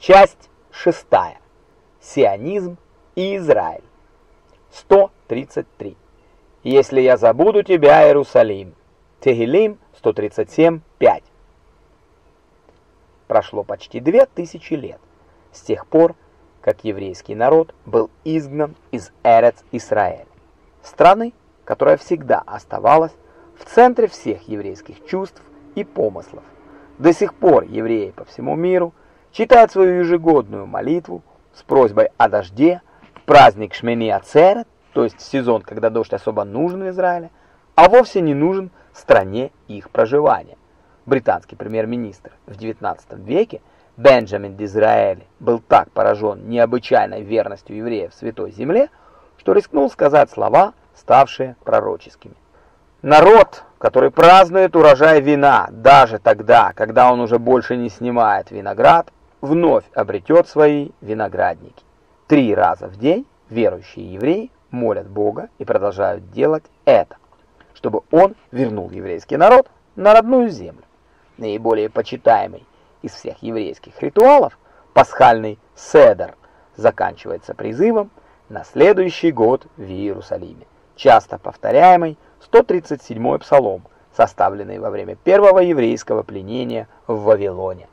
Часть шестая. Сионизм и Израиль. 133. Если я забуду тебя, Иерусалим. Тегелим 137, 5. Прошло почти две тысячи лет с тех пор, как еврейский народ был изгнан из Эрец-Исраэль, страны, которая всегда оставалась в центре всех еврейских чувств и помыслов. До сих пор евреи по всему миру читают свою ежегодную молитву с просьбой о дожде в праздник Шмени Ацерет, то есть сезон, когда дождь особо нужен в Израиле, а вовсе не нужен стране их проживания. Британский премьер-министр в XIX веке Бенджамин Дизраэли был так поражен необычайной верностью евреев Святой Земле, что рискнул сказать слова, ставшие пророческими. Народ, который празднует урожай вина даже тогда, когда он уже больше не снимает виноград, вновь обретет свои виноградники. Три раза в день верующие евреи молят Бога и продолжают делать это, чтобы он вернул еврейский народ на родную землю. Наиболее почитаемый из всех еврейских ритуалов, пасхальный седер, заканчивается призывом на следующий год в Иерусалиме, часто повторяемый 137-й псалом, составленный во время первого еврейского пленения в Вавилоне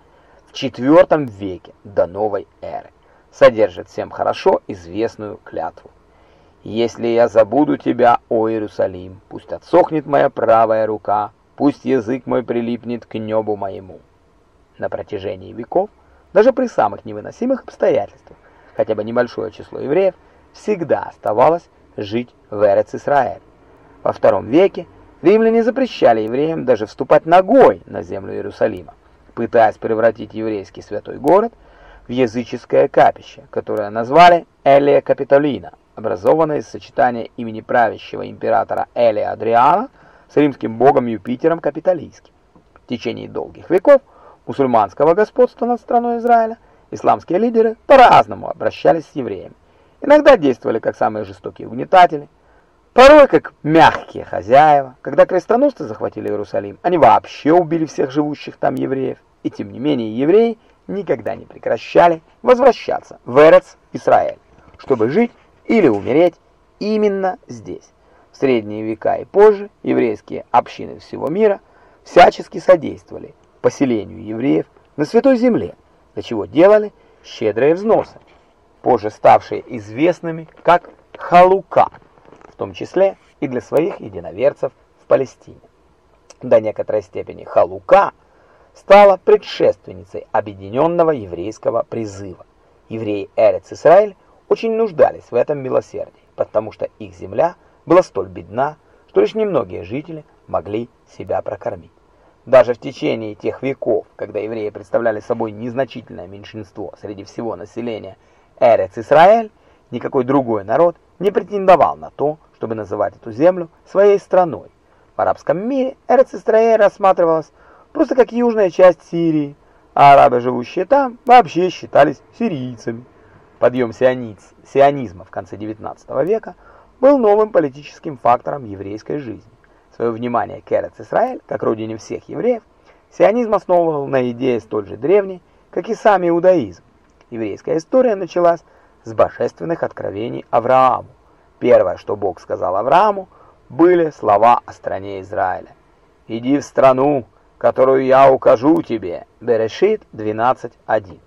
в IV веке до новой эры, содержит всем хорошо известную клятву. «Если я забуду тебя, о Иерусалим, пусть отсохнет моя правая рука, пусть язык мой прилипнет к небу моему». На протяжении веков, даже при самых невыносимых обстоятельствах, хотя бы небольшое число евреев всегда оставалось жить в Эрец-Исраэль. Во втором веке римляне запрещали евреям даже вступать ногой на землю Иерусалима, пытаясь превратить еврейский святой город в языческое капище, которое назвали Элия Капитолина, образованное из сочетания имени правящего императора Элия Адриана с римским богом Юпитером Капитолийским. В течение долгих веков мусульманского господства над страной Израиля исламские лидеры по-разному обращались с евреями. Иногда действовали как самые жестокие угнетатели, Порой, как мягкие хозяева, когда крестоносцы захватили Иерусалим, они вообще убили всех живущих там евреев, и тем не менее евреи никогда не прекращали возвращаться в Эрец Израиль, чтобы жить или умереть именно здесь. В средние века и позже еврейские общины всего мира всячески содействовали поселению евреев на Святой Земле, для чего делали щедрые взносы, позже ставшие известными как халука – в том числе и для своих единоверцев в Палестине. До некоторой степени Халука стала предшественницей объединенного еврейского призыва. Евреи Эрец-Исраэль очень нуждались в этом милосердии, потому что их земля была столь бедна, что лишь немногие жители могли себя прокормить. Даже в течение тех веков, когда евреи представляли собой незначительное меньшинство среди всего населения Эрец-Исраэль, никакой другой народ не претендовал на то, чтобы называть эту землю своей страной. В арабском мире Эрец-Исраэль рассматривалась просто как южная часть Сирии, а арабы, живущие там, вообще считались сирийцами. Подъем сиониц, сионизма в конце XIX века был новым политическим фактором еврейской жизни. Свое внимание к Эрец-Исраэль, как родине всех евреев, сионизм основывал на идее столь же древней, как и сам иудаизм. Еврейская история началась с божественных откровений Аврааму, Первое, что Бог сказал Аврааму, были слова о стране Израиля. «Иди в страну, которую я укажу тебе». Берешит 12.1.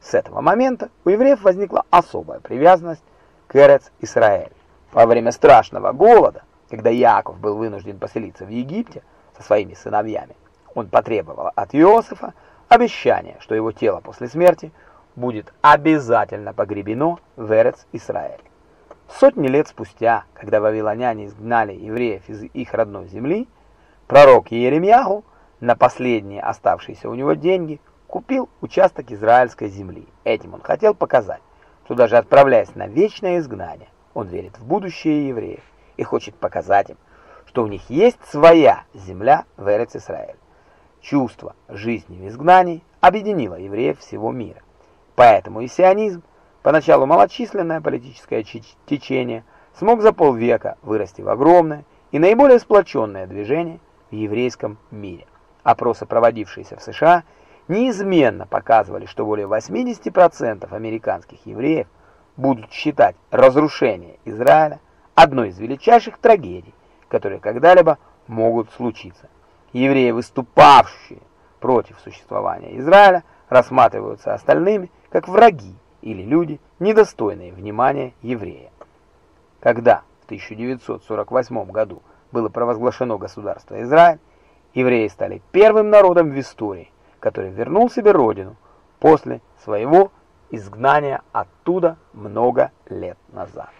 С этого момента у евреев возникла особая привязанность к Эрец Исраэль. Во время страшного голода, когда Яков был вынужден поселиться в Египте со своими сыновьями, он потребовал от Иосифа обещания, что его тело после смерти будет обязательно погребено в Эрец Исраэль. Сотни лет спустя, когда вавилоняне изгнали евреев из их родной земли, пророк Иеремьяху на последние оставшиеся у него деньги купил участок израильской земли. Этим он хотел показать, что даже отправляясь на вечное изгнание, он верит в будущее евреев и хочет показать им, что у них есть своя земля в Эрец-Исраэль. Чувство жизни в изгнании объединило евреев всего мира. Поэтому и сионизм Поначалу малочисленное политическое течение смог за полвека вырасти в огромное и наиболее сплоченное движение в еврейском мире. Опросы, проводившиеся в США, неизменно показывали, что более 80% американских евреев будут считать разрушение Израиля одной из величайших трагедий, которые когда-либо могут случиться. Евреи, выступавшие против существования Израиля, рассматриваются остальными как враги или люди, недостойные внимания еврея. Когда в 1948 году было провозглашено государство Израиль, евреи стали первым народом в истории, который вернул себе родину после своего изгнания оттуда много лет назад.